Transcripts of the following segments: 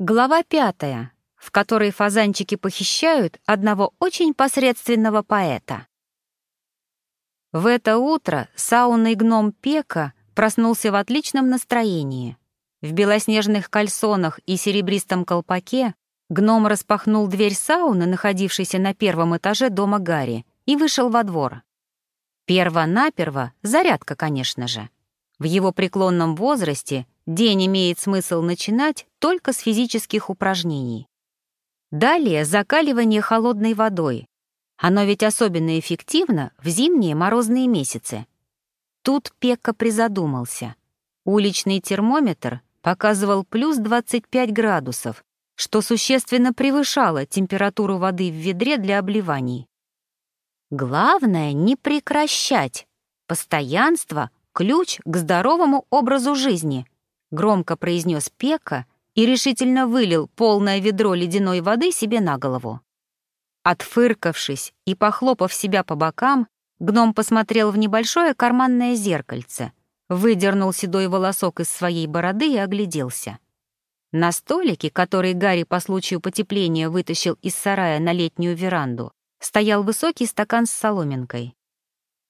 Глава пятая, в которой фазанчики похищают одного очень посредственного поэта. В это утро саунный гном Пека проснулся в отличном настроении. В белоснежных кальсонах и серебристом колпаке гном распахнул дверь сауны, находившейся на первом этаже дома Гарри, и вышел во двор. Перво-наперво зарядка, конечно же. В его преклонном возрасте день имеет смысл начинать только с физических упражнений. Далее закаливание холодной водой. Оно ведь особенно эффективно в зимние морозные месяцы. Тут Пекка призадумался. Уличный термометр показывал плюс 25 градусов, что существенно превышало температуру воды в ведре для обливаний. Главное — не прекращать. Постоянство — ключ к здоровому образу жизни, громко произнес Пека и решительно вылил полное ведро ледяной воды себе на голову. Отфыркавшись и похлопав себя по бокам, гном посмотрел в небольшое карманное зеркальце, выдернул седой волосок из своей бороды и огляделся. На столике, который Гарри по случаю потепления вытащил из сарая на летнюю веранду, стоял высокий стакан с соломинкой.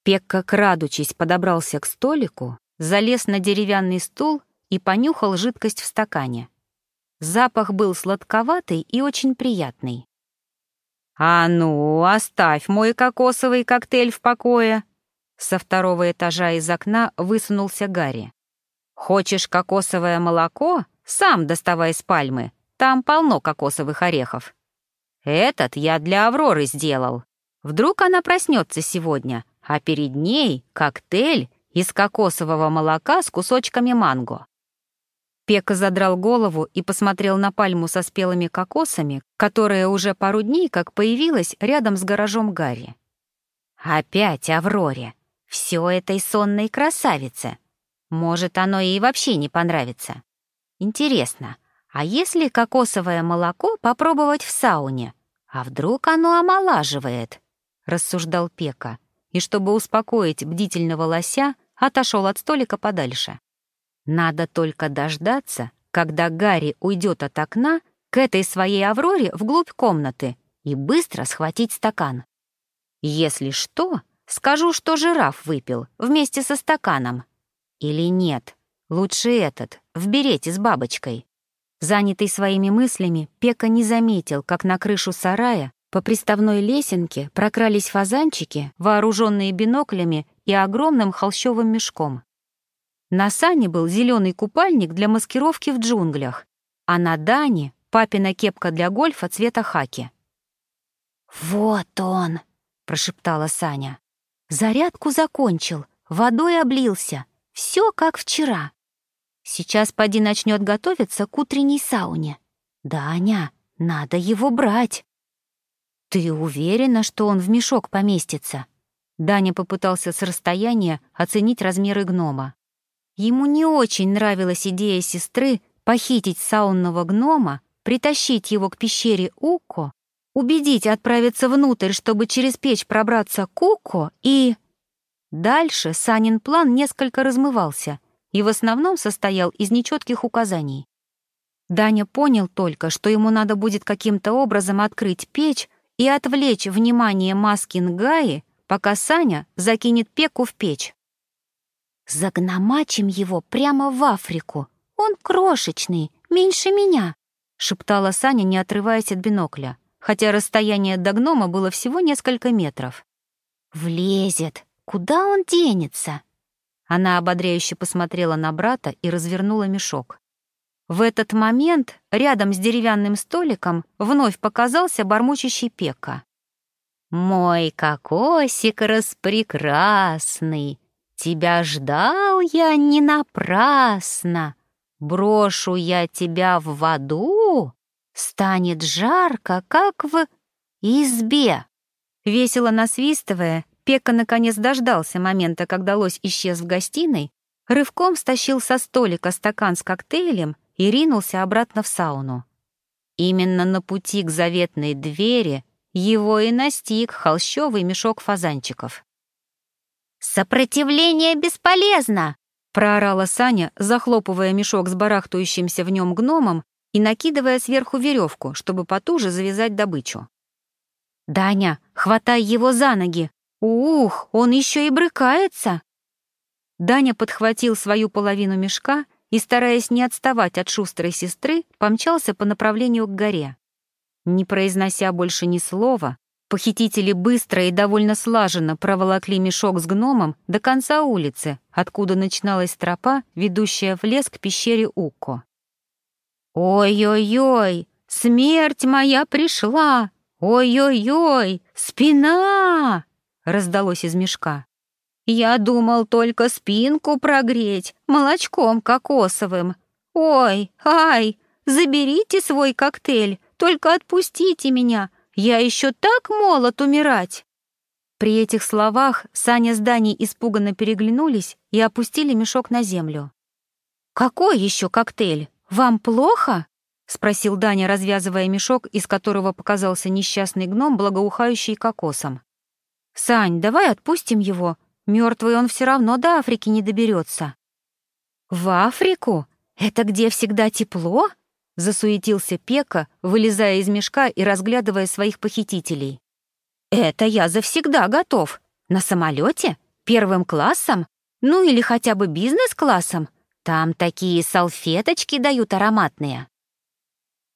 Пекка, крадучись, подобрался к столику, залез на деревянный стул и понюхал жидкость в стакане. Запах был сладковатый и очень приятный. «А ну, оставь мой кокосовый коктейль в покое!» Со второго этажа из окна высунулся Гарри. «Хочешь кокосовое молоко? Сам доставай с пальмы, там полно кокосовых орехов. Этот я для Авроры сделал. Вдруг она проснется сегодня, а перед ней коктейль из кокосового молока с кусочками манго. Пека задрал голову и посмотрел на пальму со спелыми кокосами, которая уже пару дней как появилась рядом с гаражом Гарри. «Опять Авроре! Все этой сонной красавице! Может, оно ей вообще не понравится. Интересно, а если кокосовое молоко попробовать в сауне? А вдруг оно омолаживает?» — рассуждал Пека, и, чтобы успокоить бдительного лося, отошел от столика подальше. Надо только дождаться, когда Гарри уйдет от окна к этой своей Авроре вглубь комнаты и быстро схватить стакан. Если что, скажу, что жираф выпил вместе со стаканом. Или нет, лучше этот, в берете с бабочкой. Занятый своими мыслями, Пека не заметил, как на крышу сарая по приставной лесенке прокрались фазанчики, вооруженные биноклями и огромным холщовым мешком. На Сане был зеленый купальник для маскировки в джунглях, а на Дане — папина кепка для гольфа цвета хаки. «Вот он!» — прошептала Саня. «Зарядку закончил, водой облился. Все как вчера. Сейчас поди начнет готовиться к утренней сауне. Даня, надо его брать». «Ты уверена, что он в мешок поместится?» Даня попытался с расстояния оценить размеры гнома. Ему не очень нравилась идея сестры похитить саунного гнома, притащить его к пещере Уко, убедить отправиться внутрь, чтобы через печь пробраться к Уко и... Дальше Санин план несколько размывался и в основном состоял из нечетких указаний. Даня понял только, что ему надо будет каким-то образом открыть печь и отвлечь внимание Маскин Гаи, пока Саня закинет пеку в печь. «Загномачим его прямо в Африку. Он крошечный, меньше меня», — шептала Саня, не отрываясь от бинокля, хотя расстояние до гнома было всего несколько метров. «Влезет. Куда он денется?» Она ободряюще посмотрела на брата и развернула мешок. В этот момент рядом с деревянным столиком вновь показался бормочущий Пека. «Мой кокосик распрекрасный!» Тебя ждал я не напрасно. Брошу я тебя в воду, станет жарко, как в избе. Весело насвистывая, Пека наконец дождался момента, когда лось исчез в гостиной, рывком стащил со столика стакан с коктейлем и ринулся обратно в сауну. Именно на пути к заветной двери его и настиг холщовый мешок фазанчиков. «Сопротивление бесполезно!» — проорала Саня, захлопывая мешок с барахтающимся в нем гномом и накидывая сверху веревку, чтобы потуже завязать добычу. «Даня, хватай его за ноги! Ух, он еще и брыкается!» Даня подхватил свою половину мешка и, стараясь не отставать от шустрой сестры, помчался по направлению к горе. Не произнося больше ни слова, похитители быстро и довольно слаженно проволокли мешок с гномом до конца улицы, откуда начиналась тропа, ведущая в лес к пещере Укко. «Ой-ой-ой, смерть моя пришла! Ой-ой-ой, спина!» — раздалось из мешка. «Я думал только спинку прогреть молочком кокосовым. Ой, ай, заберите свой коктейль, только отпустите меня, я еще так молод умирать!» При этих словах Саня с Даней испуганно переглянулись и опустили мешок на землю. «Какой еще коктейль? Вам плохо?» — спросил Даня, развязывая мешок, из которого показался несчастный гном, благоухающий кокосом. «Сань, давай отпустим его. Мертвый он все равно до Африки не доберется». «В Африку? Это где всегда тепло?» — засуетился Пека, вылезая из мешка и разглядывая своих похитителей. «Это я завсегда готов. На самолете? Первым классом? Ну или хотя бы бизнес-классом? Там такие салфеточки дают ароматные».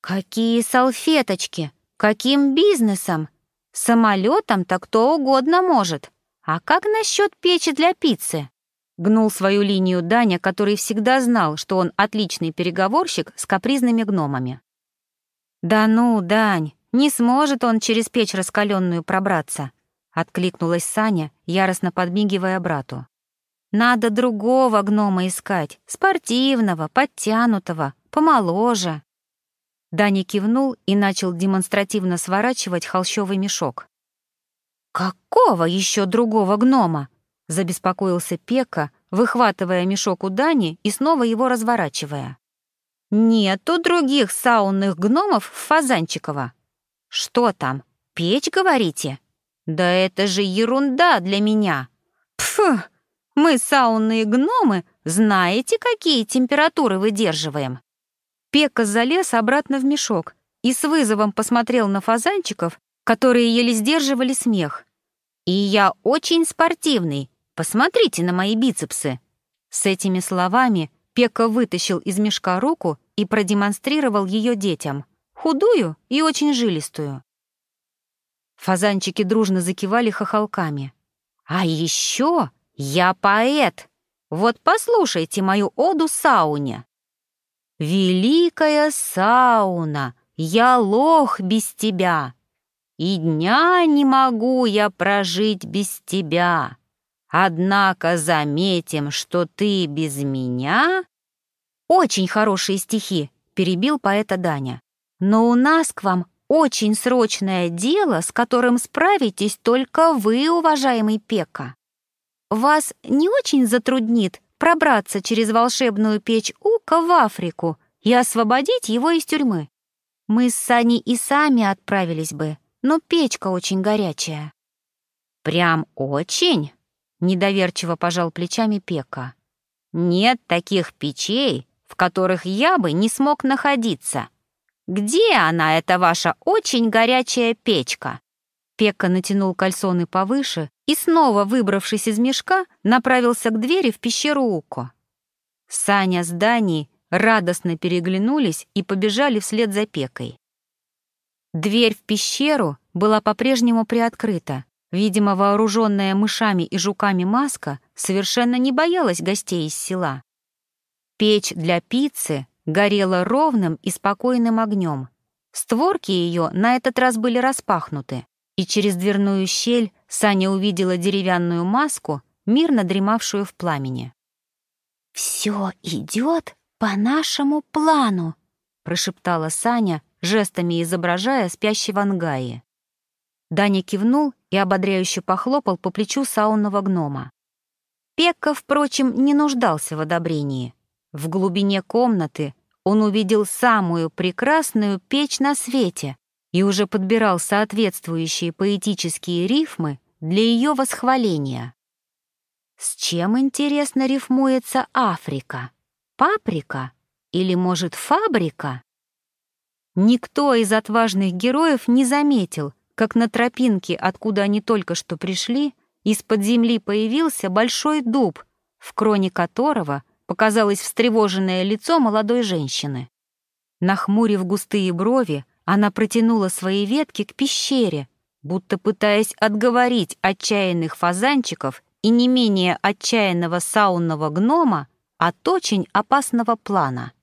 «Какие салфеточки? Каким бизнесом? Самолетом так кто угодно может. А как насчет печи для пиццы?» Гнул свою линию Даня, который всегда знал, что он отличный переговорщик с капризными гномами. «Да ну, Дань, не сможет он через печь раскаленную пробраться», — откликнулась Саня, яростно подмигивая брату. «Надо другого гнома искать, спортивного, подтянутого, помоложе». Даня кивнул и начал демонстративно сворачивать холщовый мешок. «Какого еще другого гнома?» Забеспокоился Пека, выхватывая мешок у Дани и снова его разворачивая. «Нету других саунных гномов в Фазанчиково. Что там, печь, говорите? Да это же ерунда для меня. Пф, мы, саунные гномы, знаете, какие температуры выдерживаем?» Пека залез обратно в мешок и с вызовом посмотрел на фазанчиков, которые еле сдерживали смех. «И я очень спортивный, Посмотрите на мои бицепсы!» С этими словами Пека вытащил из мешка руку и продемонстрировал ее детям, худую и очень жилистую. Фазанчики дружно закивали хохолками. «А еще я поэт! Вот послушайте мою оду сауне!» «Великая сауна, я лох без тебя, и дня не могу я прожить без тебя. Однако заметим, что ты без меня...» «Очень хорошие стихи», — перебил поэта Даня. «Но у нас к вам очень срочное дело, с которым справитесь только вы, уважаемый Пека. Вас не очень затруднит пробраться через волшебную печь Ука в Африку и освободить его из тюрьмы. Мы с Саней и сами отправились бы, но печка очень горячая». «Прям очень?» Недоверчиво пожал плечами Пека. «Нет таких печей, в которых я бы не смог находиться. Где она, эта ваша очень горячая печка?» Пека натянул кальсоны повыше и, снова выбравшись из мешка, направился к двери в пещеру Уко. Саня с Даней радостно переглянулись и побежали вслед за Пекой. Дверь в пещеру была по-прежнему приоткрыта, Видимо, вооруженная мышами и жуками маска совершенно не боялась гостей из села. Печь для пиццы горела ровным и спокойным огнем. Створки ее на этот раз были распахнуты, и через дверную щель Саня увидела деревянную маску, мирно дремавшую в пламени. «Все идет по нашему плану», — прошептала Саня, жестами изображая спящего Ангаи. Даня кивнул и ободряюще похлопал по плечу саунного гнома. Пекка, впрочем, не нуждался в одобрении. В глубине комнаты он увидел самую прекрасную печь на свете и уже подбирал соответствующие поэтические рифмы для ее восхваления. С чем, интересно, рифмуется Африка? Паприка? Или, может, фабрика? Никто из отважных героев не заметил, как на тропинке, откуда они только что пришли, из-под земли появился большой дуб, в кроне которого показалось встревоженное лицо молодой женщины. Нахмурив густые брови, она протянула свои ветки к пещере, будто пытаясь отговорить отчаянных фазанчиков и не менее отчаянного саунного гнома от очень опасного плана —